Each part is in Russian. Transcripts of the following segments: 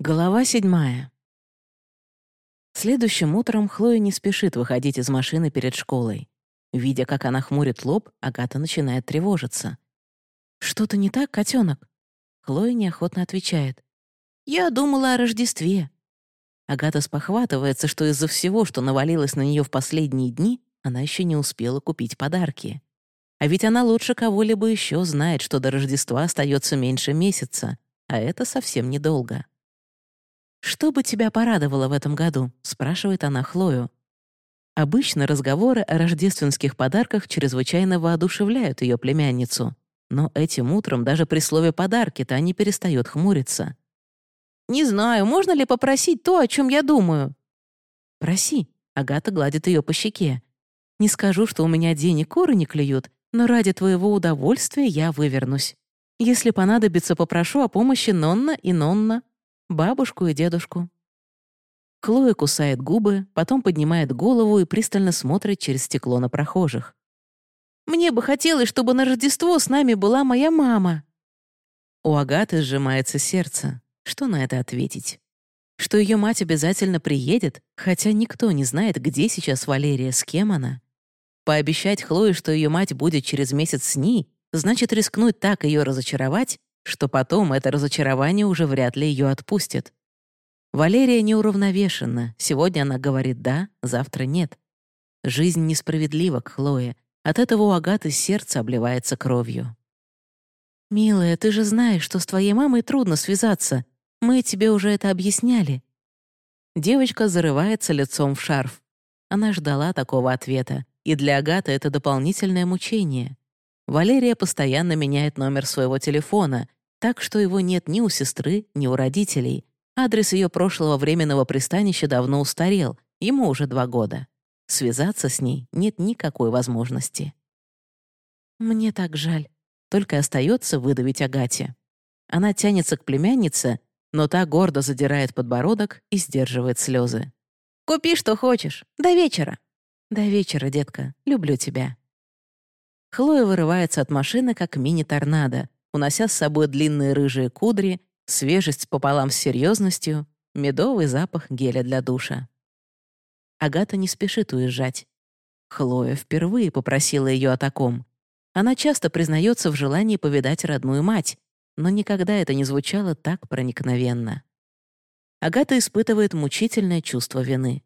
Голова седьмая. Следующим утром Хлоя не спешит выходить из машины перед школой. Видя, как она хмурит лоб, Агата начинает тревожиться. «Что-то не так, котенок? Хлоя неохотно отвечает. «Я думала о Рождестве». Агата спохватывается, что из-за всего, что навалилось на нее в последние дни, она еще не успела купить подарки. А ведь она лучше кого-либо еще знает, что до Рождества остается меньше месяца, а это совсем недолго. «Что бы тебя порадовало в этом году?» — спрашивает она Хлою. Обычно разговоры о рождественских подарках чрезвычайно воодушевляют ее племянницу, но этим утром даже при слове «подарки» та не перестает хмуриться. «Не знаю, можно ли попросить то, о чем я думаю?» «Проси», — Агата гладит ее по щеке. «Не скажу, что у меня денег коры не клюют, но ради твоего удовольствия я вывернусь. Если понадобится, попрошу о помощи Нонна и Нонна бабушку и дедушку. Хлоя кусает губы, потом поднимает голову и пристально смотрит через стекло на прохожих. «Мне бы хотелось, чтобы на Рождество с нами была моя мама». У Агаты сжимается сердце. Что на это ответить? Что ее мать обязательно приедет, хотя никто не знает, где сейчас Валерия, с кем она. Пообещать Хлое, что ее мать будет через месяц с ней, значит рискнуть так ее разочаровать, что потом это разочарование уже вряд ли ее отпустит. Валерия неуравновешена. Сегодня она говорит «да», завтра «нет». Жизнь несправедлива к Хлое. От этого у Агаты сердце обливается кровью. «Милая, ты же знаешь, что с твоей мамой трудно связаться. Мы тебе уже это объясняли». Девочка зарывается лицом в шарф. Она ждала такого ответа, и для Агаты это дополнительное мучение. Валерия постоянно меняет номер своего телефона, так что его нет ни у сестры, ни у родителей. Адрес ее прошлого временного пристанища давно устарел, ему уже два года. Связаться с ней нет никакой возможности. «Мне так жаль», только остается выдавить Агате. Она тянется к племяннице, но та гордо задирает подбородок и сдерживает слезы. «Купи, что хочешь. До вечера». «До вечера, детка. Люблю тебя». Хлоя вырывается от машины, как мини-торнадо, унося с собой длинные рыжие кудри, свежесть пополам с серьезностью, медовый запах геля для душа. Агата не спешит уезжать. Хлоя впервые попросила ее о таком. Она часто признается в желании повидать родную мать, но никогда это не звучало так проникновенно. Агата испытывает мучительное чувство вины.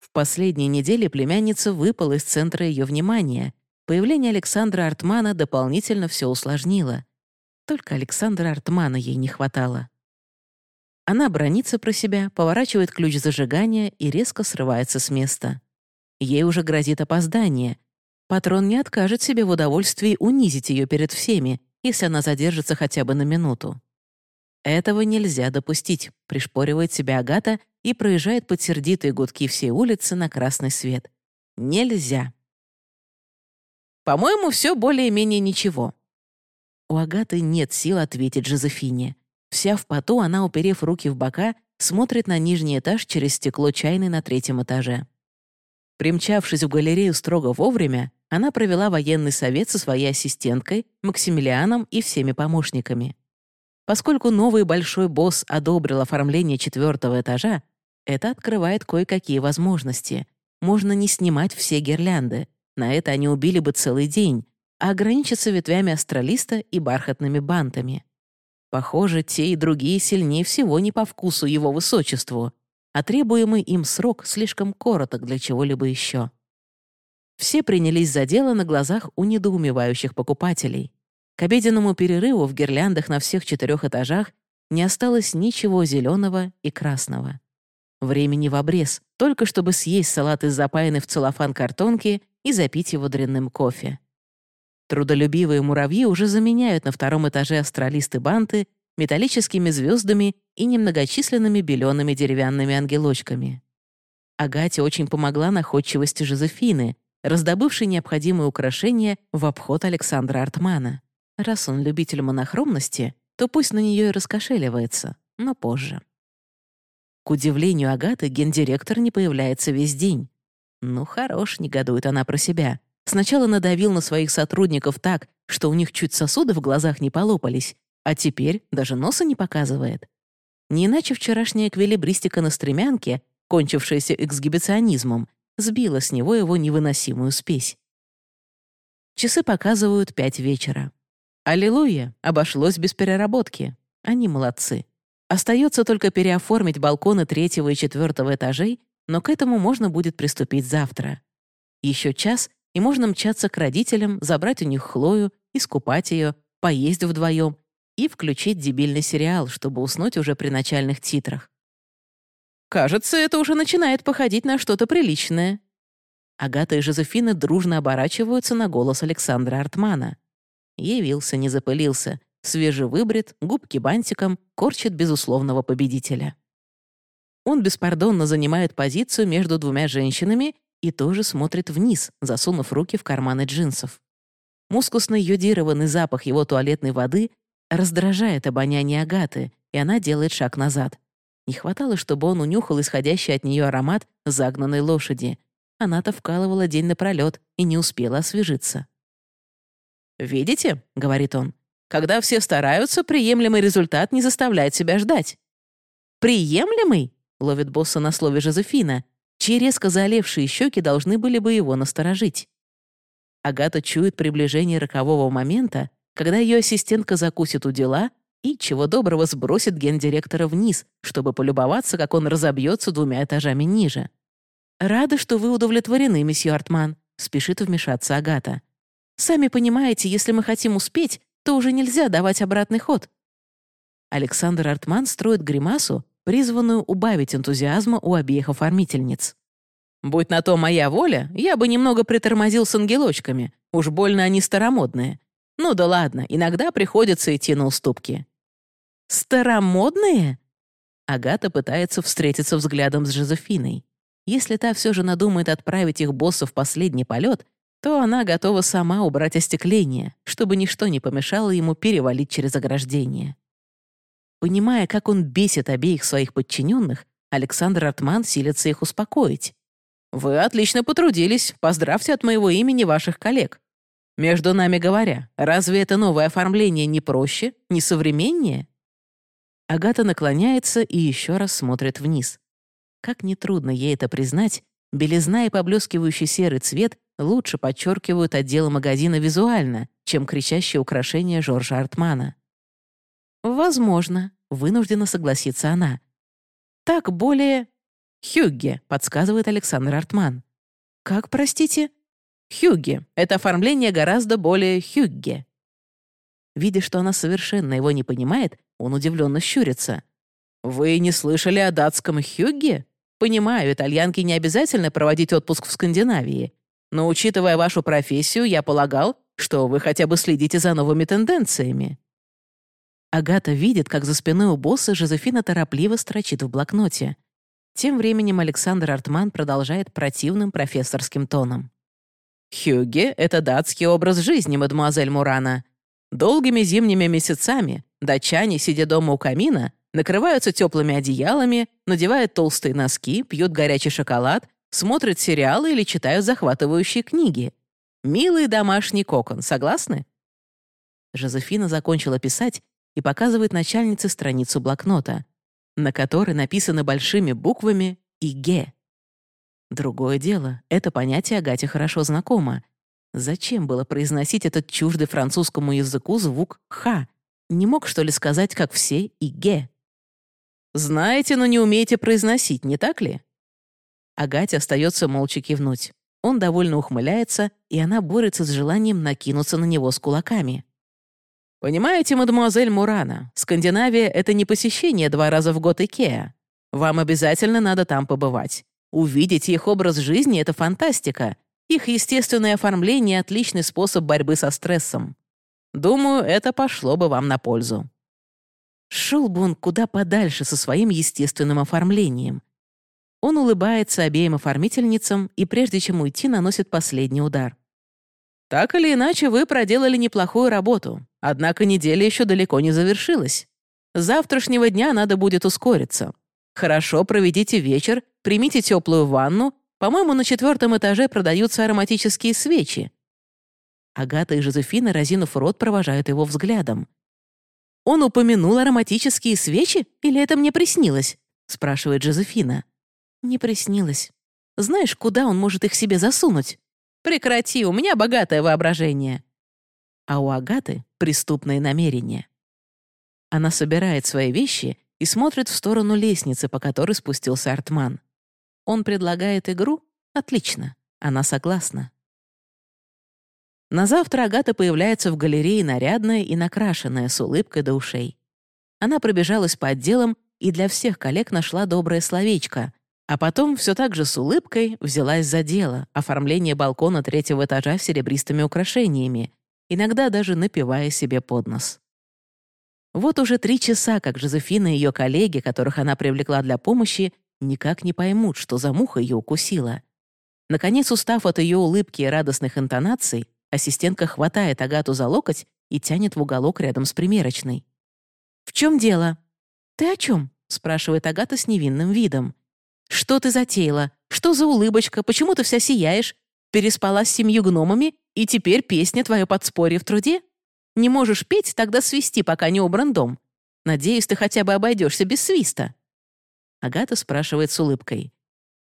В последние недели племянница выпала из центра ее внимания, Появление Александра Артмана дополнительно все усложнило. Только Александра Артмана ей не хватало. Она бронится про себя, поворачивает ключ зажигания и резко срывается с места. Ей уже грозит опоздание. Патрон не откажет себе в удовольствии унизить ее перед всеми, если она задержится хотя бы на минуту. Этого нельзя допустить, пришпоривает себя Агата и проезжает под сердитые гудки всей улицы на красный свет. Нельзя. По-моему, все более-менее ничего». У Агаты нет сил ответить Жозефине. Вся в поту, она, уперев руки в бока, смотрит на нижний этаж через стекло чайной на третьем этаже. Примчавшись в галерею строго вовремя, она провела военный совет со своей ассистенткой, Максимилианом и всеми помощниками. Поскольку новый большой босс одобрил оформление четвертого этажа, это открывает кое-какие возможности. Можно не снимать все гирлянды, на это они убили бы целый день, а ограничиться ветвями астралиста и бархатными бантами. Похоже, те и другие сильнее всего не по вкусу его высочеству, а требуемый им срок слишком короток для чего-либо еще. Все принялись за дело на глазах у недоумевающих покупателей. К обеденному перерыву в гирляндах на всех четырех этажах не осталось ничего зеленого и красного. Времени в обрез, только чтобы съесть салат из запаянной в целлофан картонки и запить его дрянным кофе. Трудолюбивые муравьи уже заменяют на втором этаже астралисты банты металлическими звездами и немногочисленными белеными деревянными ангелочками. Агате очень помогла находчивости Жозефины, раздобывшей необходимые украшения в обход Александра Артмана. Раз он любитель монохромности, то пусть на нее и раскошеливается, но позже. К удивлению Агаты, гендиректор не появляется весь день. Ну, хорош, негодует она про себя. Сначала надавил на своих сотрудников так, что у них чуть сосуды в глазах не полопались, а теперь даже носа не показывает. Не иначе вчерашняя эквилибристика на стремянке, кончившаяся эксгибиционизмом, сбила с него его невыносимую спесь. Часы показывают пять вечера. Аллилуйя, обошлось без переработки. Они молодцы. Остается только переоформить балконы третьего и четвертого этажей, но к этому можно будет приступить завтра. Еще час, и можно мчаться к родителям, забрать у них Хлою, искупать ее, поесть вдвоем и включить дебильный сериал, чтобы уснуть уже при начальных титрах. Кажется, это уже начинает походить на что-то приличное. Агата и Жозефина дружно оборачиваются на голос Александра Артмана. Явился, не запылился, свежевыбрит, губки бантиком, корчит безусловного победителя. Он беспардонно занимает позицию между двумя женщинами и тоже смотрит вниз, засунув руки в карманы джинсов. Мускусный йодированный запах его туалетной воды раздражает обоняние Агаты, и она делает шаг назад. Не хватало, чтобы он унюхал исходящий от нее аромат загнанной лошади. Она-то вкалывала день напролет и не успела освежиться. «Видите?» — говорит он. «Когда все стараются, приемлемый результат не заставляет себя ждать». «Приемлемый?» — ловит босса на слове Жозефина, чьи резко заолевшие щеки должны были бы его насторожить. Агата чует приближение рокового момента, когда ее ассистентка закусит у дела и, чего доброго, сбросит гендиректора вниз, чтобы полюбоваться, как он разобьется двумя этажами ниже. «Рада, что вы удовлетворены, месье Артман», — спешит вмешаться Агата. «Сами понимаете, если мы хотим успеть, то уже нельзя давать обратный ход». Александр Артман строит гримасу, призванную убавить энтузиазма у обеих оформительниц. «Будь на то моя воля, я бы немного притормозил с ангелочками. Уж больно они старомодные. Ну да ладно, иногда приходится идти на уступки». «Старомодные?» Агата пытается встретиться взглядом с Жозефиной. Если та все же надумает отправить их босса в последний полет, то она готова сама убрать остекление, чтобы ничто не помешало ему перевалить через ограждение. Понимая, как он бесит обеих своих подчиненных, Александр Артман силится их успокоить. «Вы отлично потрудились. Поздравьте от моего имени ваших коллег. Между нами говоря, разве это новое оформление не проще, не современнее?» Агата наклоняется и еще раз смотрит вниз. Как нетрудно ей это признать, белизна и поблескивающий серый цвет лучше подчеркивают отделы магазина визуально, чем кричащие украшения Жоржа Артмана. «Возможно», — вынуждена согласиться она. «Так более...» «Хюгге», — подсказывает Александр Артман. «Как, простите?» «Хюгге. Это оформление гораздо более хюгге». Видя, что она совершенно его не понимает, он удивленно щурится. «Вы не слышали о датском Хюгге? Понимаю, итальянке не обязательно проводить отпуск в Скандинавии. Но, учитывая вашу профессию, я полагал, что вы хотя бы следите за новыми тенденциями». Агата видит, как за спиной у босса Жозефина торопливо строчит в блокноте. Тем временем Александр Артман продолжает противным профессорским тоном. «Хюгге — это датский образ жизни, мадемуазель Мурана. Долгими зимними месяцами датчане, сидя дома у камина, накрываются теплыми одеялами, надевают толстые носки, пьют горячий шоколад, смотрят сериалы или читают захватывающие книги. Милый домашний кокон, согласны? Жозефина закончила писать и показывает начальнице страницу блокнота, на которой написано большими буквами «ИГЕ». Другое дело, это понятие Агате хорошо знакомо, Зачем было произносить этот чуждый французскому языку звук «х»? Не мог, что ли, сказать, как все, и «ге»? «Знаете, но не умеете произносить, не так ли?» Агате остается молча кивнуть. Он довольно ухмыляется, и она борется с желанием накинуться на него с кулаками. «Понимаете, мадемуазель Мурана, Скандинавия — это не посещение два раза в год Икеа. Вам обязательно надо там побывать. Увидеть их образ жизни — это фантастика, их естественное оформление — отличный способ борьбы со стрессом. Думаю, это пошло бы вам на пользу. Шел бы он куда подальше со своим естественным оформлением. Он улыбается обеим оформительницам и прежде чем уйти, наносит последний удар. Так или иначе, вы проделали неплохую работу, однако неделя еще далеко не завершилась. С завтрашнего дня надо будет ускориться. Хорошо проведите вечер, примите теплую ванну по-моему, на четвертом этаже продаются ароматические свечи». Агата и Жозефина, разинув рот, провожают его взглядом. Он упомянул ароматические свечи, или это мне приснилось?» — спрашивает Жозефина. «Не приснилось. Знаешь, куда он может их себе засунуть?» «Прекрати, у меня богатое воображение». А у Агаты преступные намерения. Она собирает свои вещи и смотрит в сторону лестницы, по которой спустился Артман. Он предлагает игру? Отлично. Она согласна. На завтра Агата появляется в галерее нарядная и накрашенная, с улыбкой до ушей. Она пробежалась по отделам и для всех коллег нашла доброе словечко, а потом все так же с улыбкой взялась за дело, оформление балкона третьего этажа серебристыми украшениями, иногда даже напивая себе под нос. Вот уже три часа, как Жозефина и ее коллеги, которых она привлекла для помощи, никак не поймут, что за муха ее укусила. Наконец, устав от ее улыбки и радостных интонаций, ассистентка хватает Агату за локоть и тянет в уголок рядом с примерочной. «В чем дело?» «Ты о чем?» — спрашивает Агата с невинным видом. «Что ты затеяла? Что за улыбочка? Почему ты вся сияешь? Переспала с семью гномами, и теперь песня твое подспорье в труде?» Не можешь петь, тогда свисти, пока не убран дом. Надеюсь, ты хотя бы обойдешься без свиста». Агата спрашивает с улыбкой.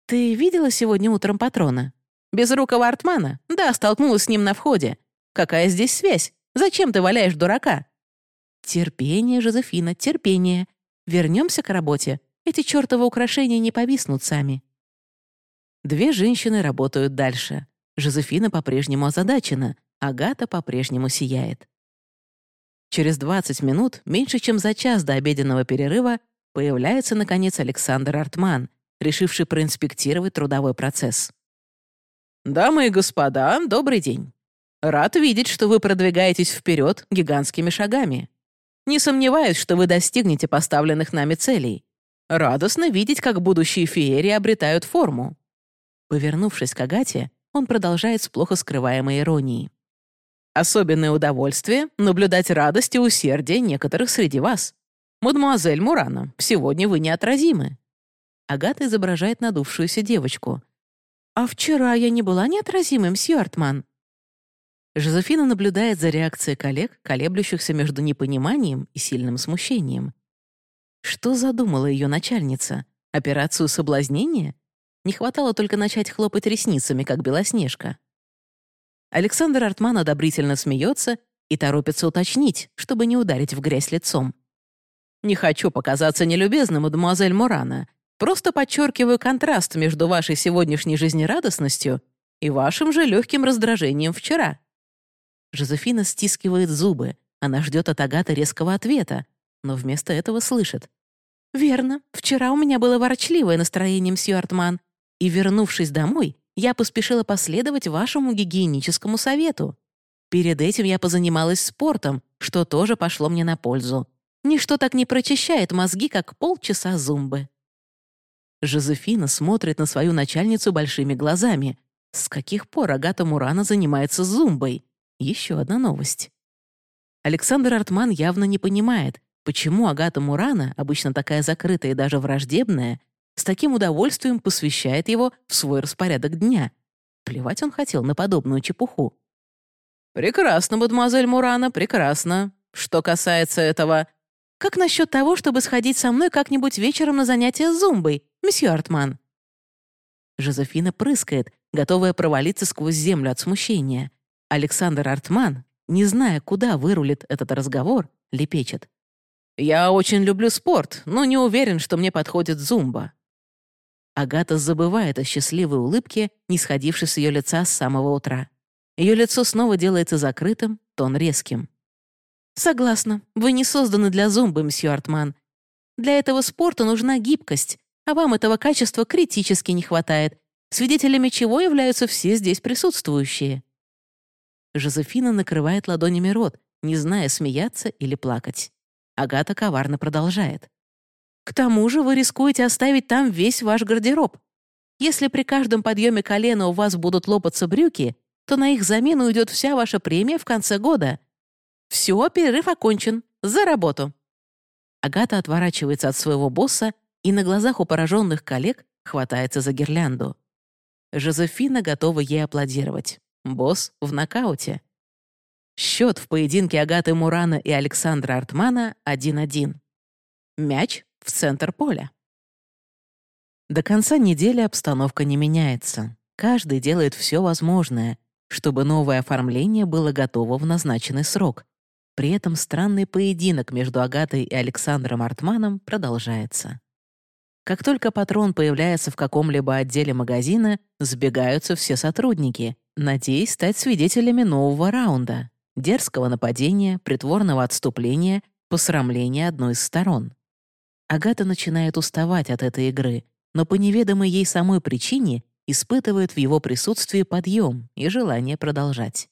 «Ты видела сегодня утром патрона?» «Безрукого Артмана? Да, столкнулась с ним на входе. Какая здесь связь? Зачем ты валяешь дурака?» «Терпение, Жозефина, терпение. Вернемся к работе. Эти чертовы украшения не повиснут сами». Две женщины работают дальше. Жозефина по-прежнему озадачена, Агата по-прежнему сияет. Через 20 минут, меньше чем за час до обеденного перерыва, появляется, наконец, Александр Артман, решивший проинспектировать трудовой процесс. «Дамы и господа, добрый день. Рад видеть, что вы продвигаетесь вперед гигантскими шагами. Не сомневаюсь, что вы достигнете поставленных нами целей. Радостно видеть, как будущие феерии обретают форму». Повернувшись к Агате, он продолжает с плохо скрываемой иронией. Особенное удовольствие — наблюдать радость и усердие некоторых среди вас. Мадемуазель Мурана, сегодня вы неотразимы». Агата изображает надувшуюся девочку. «А вчера я не была неотразимым, Сьюартман». Жозефина наблюдает за реакцией коллег, колеблющихся между непониманием и сильным смущением. Что задумала ее начальница? Операцию соблазнения? Не хватало только начать хлопать ресницами, как Белоснежка. Александр Артман одобрительно смеется и торопится уточнить, чтобы не ударить в грязь лицом. «Не хочу показаться нелюбезным, мадемуазель Мурана. Просто подчеркиваю контраст между вашей сегодняшней жизнерадостностью и вашим же легким раздражением вчера». Жозефина стискивает зубы. Она ждет от Агаты резкого ответа, но вместо этого слышит. «Верно. Вчера у меня было ворчливое настроение, мсье Артман, и, вернувшись домой, я поспешила последовать вашему гигиеническому совету. Перед этим я позанималась спортом, что тоже пошло мне на пользу. Ничто так не прочищает мозги, как полчаса зумбы. Жозефина смотрит на свою начальницу большими глазами. С каких пор Агата Мурана занимается зумбой? Еще одна новость. Александр Артман явно не понимает, почему Агата Мурана, обычно такая закрытая и даже враждебная, с таким удовольствием посвящает его в свой распорядок дня. Плевать он хотел на подобную чепуху. «Прекрасно, мадемуазель Мурана, прекрасно. Что касается этого...» «Как насчет того, чтобы сходить со мной как-нибудь вечером на занятия с зумбой, месье Артман?» Жозефина прыскает, готовая провалиться сквозь землю от смущения. Александр Артман, не зная, куда вырулит этот разговор, лепечет. «Я очень люблю спорт, но не уверен, что мне подходит зумба. Агата забывает о счастливой улыбке, не сходившей с ее лица с самого утра. Ее лицо снова делается закрытым, тон резким. «Согласна. Вы не созданы для зумбы, мсье Артман. Для этого спорта нужна гибкость, а вам этого качества критически не хватает, свидетелями чего являются все здесь присутствующие». Жозефина накрывает ладонями рот, не зная, смеяться или плакать. Агата коварно продолжает. К тому же вы рискуете оставить там весь ваш гардероб. Если при каждом подъеме колена у вас будут лопаться брюки, то на их замену уйдет вся ваша премия в конце года. Все, перерыв окончен. За работу. Агата отворачивается от своего босса и на глазах у пораженных коллег хватается за гирлянду. Жозефина готова ей аплодировать. Босс в нокауте. Счет в поединке Агаты Мурана и Александра Артмана 1-1. Мяч в центр поля. До конца недели обстановка не меняется. Каждый делает все возможное, чтобы новое оформление было готово в назначенный срок. При этом странный поединок между Агатой и Александром Артманом продолжается. Как только патрон появляется в каком-либо отделе магазина, сбегаются все сотрудники, надеясь стать свидетелями нового раунда — дерзкого нападения, притворного отступления, посрамления одной из сторон. Агата начинает уставать от этой игры, но по неведомой ей самой причине испытывает в его присутствии подъем и желание продолжать.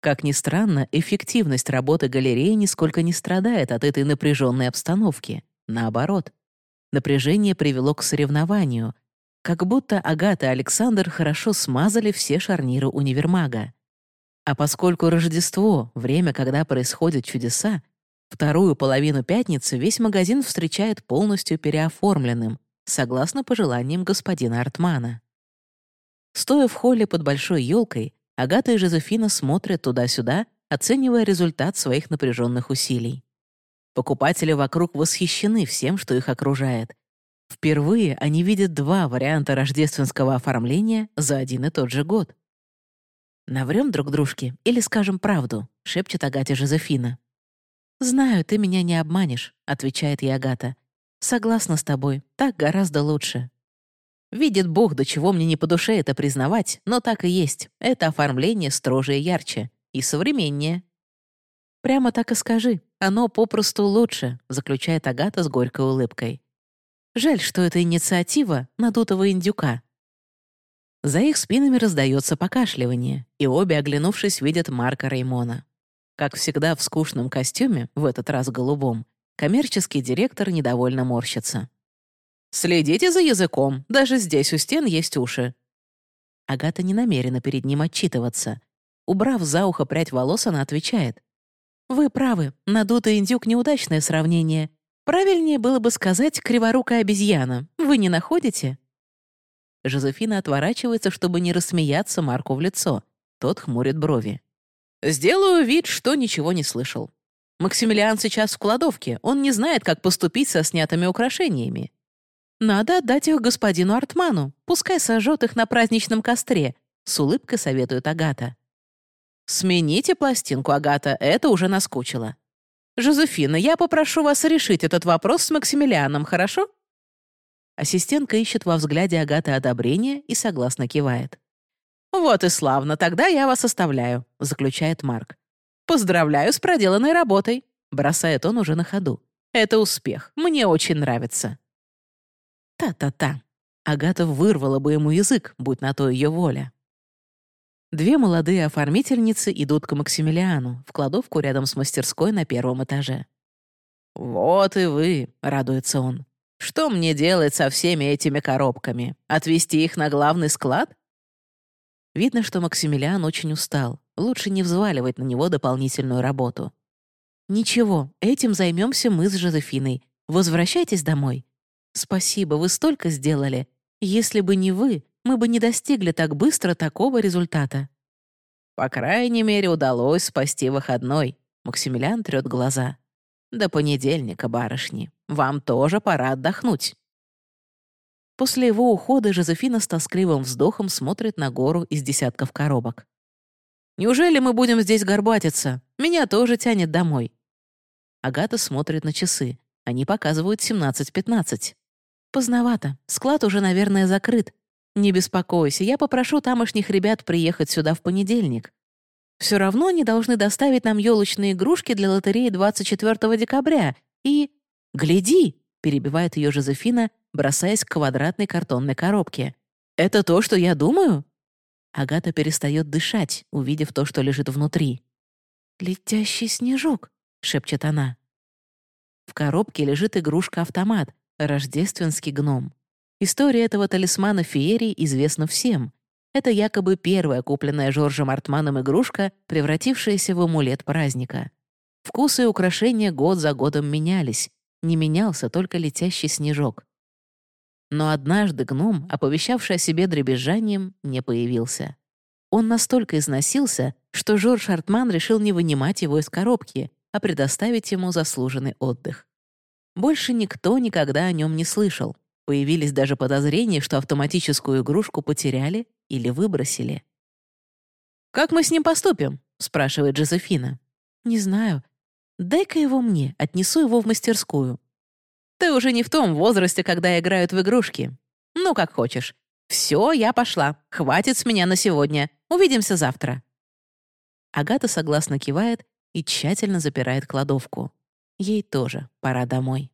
Как ни странно, эффективность работы галереи нисколько не страдает от этой напряженной обстановки. Наоборот, напряжение привело к соревнованию, как будто Агата и Александр хорошо смазали все шарниры универмага. А поскольку Рождество — время, когда происходят чудеса, вторую половину пятницы весь магазин встречает полностью переоформленным, согласно пожеланиям господина Артмана. Стоя в холле под большой елкой, Агата и Жозефина смотрят туда-сюда, оценивая результат своих напряженных усилий. Покупатели вокруг восхищены всем, что их окружает. Впервые они видят два варианта рождественского оформления за один и тот же год. «Наврем друг дружке или скажем правду?» — шепчет Агате Жозефина. «Знаю, ты меня не обманешь», — отвечает ей Агата. «Согласна с тобой, так гораздо лучше». Видит Бог, до чего мне не по душе это признавать, но так и есть. Это оформление строже и ярче. И современнее. «Прямо так и скажи. Оно попросту лучше», — заключает Агата с горькой улыбкой. «Жаль, что это инициатива надутого индюка». За их спинами раздается покашливание, и обе, оглянувшись, видят Марка Реймона. Как всегда в скучном костюме, в этот раз голубом, коммерческий директор недовольно морщится. «Следите за языком, даже здесь у стен есть уши». Агата не намерена перед ним отчитываться. Убрав за ухо прядь волос, она отвечает. «Вы правы, надутый индюк — неудачное сравнение. Правильнее было бы сказать «криворукая обезьяна». Вы не находите?» Жозефина отворачивается, чтобы не рассмеяться Марку в лицо. Тот хмурит брови. «Сделаю вид, что ничего не слышал. Максимилиан сейчас в кладовке, он не знает, как поступить со снятыми украшениями. «Надо отдать их господину Артману. Пускай сожжет их на праздничном костре», — с улыбкой советует Агата. «Смените пластинку, Агата, это уже наскучило. Жозефина, я попрошу вас решить этот вопрос с Максимилианом, хорошо?» Ассистентка ищет во взгляде Агаты одобрение и согласно кивает. «Вот и славно, тогда я вас оставляю», — заключает Марк. «Поздравляю с проделанной работой», — бросает он уже на ходу. «Это успех, мне очень нравится». Та-та-та. Агата вырвала бы ему язык, будь на то ее воля. Две молодые оформительницы идут к Максимилиану, в кладовку рядом с мастерской на первом этаже. «Вот и вы», — радуется он. «Что мне делать со всеми этими коробками? Отвезти их на главный склад?» Видно, что Максимилиан очень устал. Лучше не взваливать на него дополнительную работу. «Ничего, этим займемся мы с Жозефиной. Возвращайтесь домой. Спасибо, вы столько сделали. Если бы не вы, мы бы не достигли так быстро такого результата». «По крайней мере, удалось спасти выходной», — Максимилиан трёт глаза. «До понедельника, барышни. Вам тоже пора отдохнуть». После его ухода Жозефина с тоскливым вздохом смотрит на гору из десятков коробок. «Неужели мы будем здесь горбатиться? Меня тоже тянет домой». Агата смотрит на часы. Они показывают 17.15. «Поздновато. Склад уже, наверное, закрыт. Не беспокойся, я попрошу тамошних ребят приехать сюда в понедельник. Все равно они должны доставить нам елочные игрушки для лотереи 24 декабря. И... Гляди!» — перебивает ее Жозефина, бросаясь к квадратной картонной коробке. «Это то, что я думаю?» Агата перестает дышать, увидев то, что лежит внутри. «Летящий снежок», — шепчет она. В коробке лежит игрушка-автомат, рождественский гном. История этого талисмана феерии известна всем. Это якобы первая купленная Жоржем Артманом игрушка, превратившаяся в амулет праздника. Вкусы и украшения год за годом менялись. Не менялся только летящий снежок. Но однажды гном, оповещавший о себе дребезжанием, не появился. Он настолько износился, что Жорж Артман решил не вынимать его из коробки, а предоставить ему заслуженный отдых. Больше никто никогда о нем не слышал. Появились даже подозрения, что автоматическую игрушку потеряли или выбросили. «Как мы с ним поступим?» — спрашивает Джозефина. «Не знаю. Дай-ка его мне, отнесу его в мастерскую». «Ты уже не в том возрасте, когда играют в игрушки. Ну, как хочешь. Все, я пошла. Хватит с меня на сегодня. Увидимся завтра». Агата согласно кивает и тщательно запирает кладовку. Ей тоже пора домой.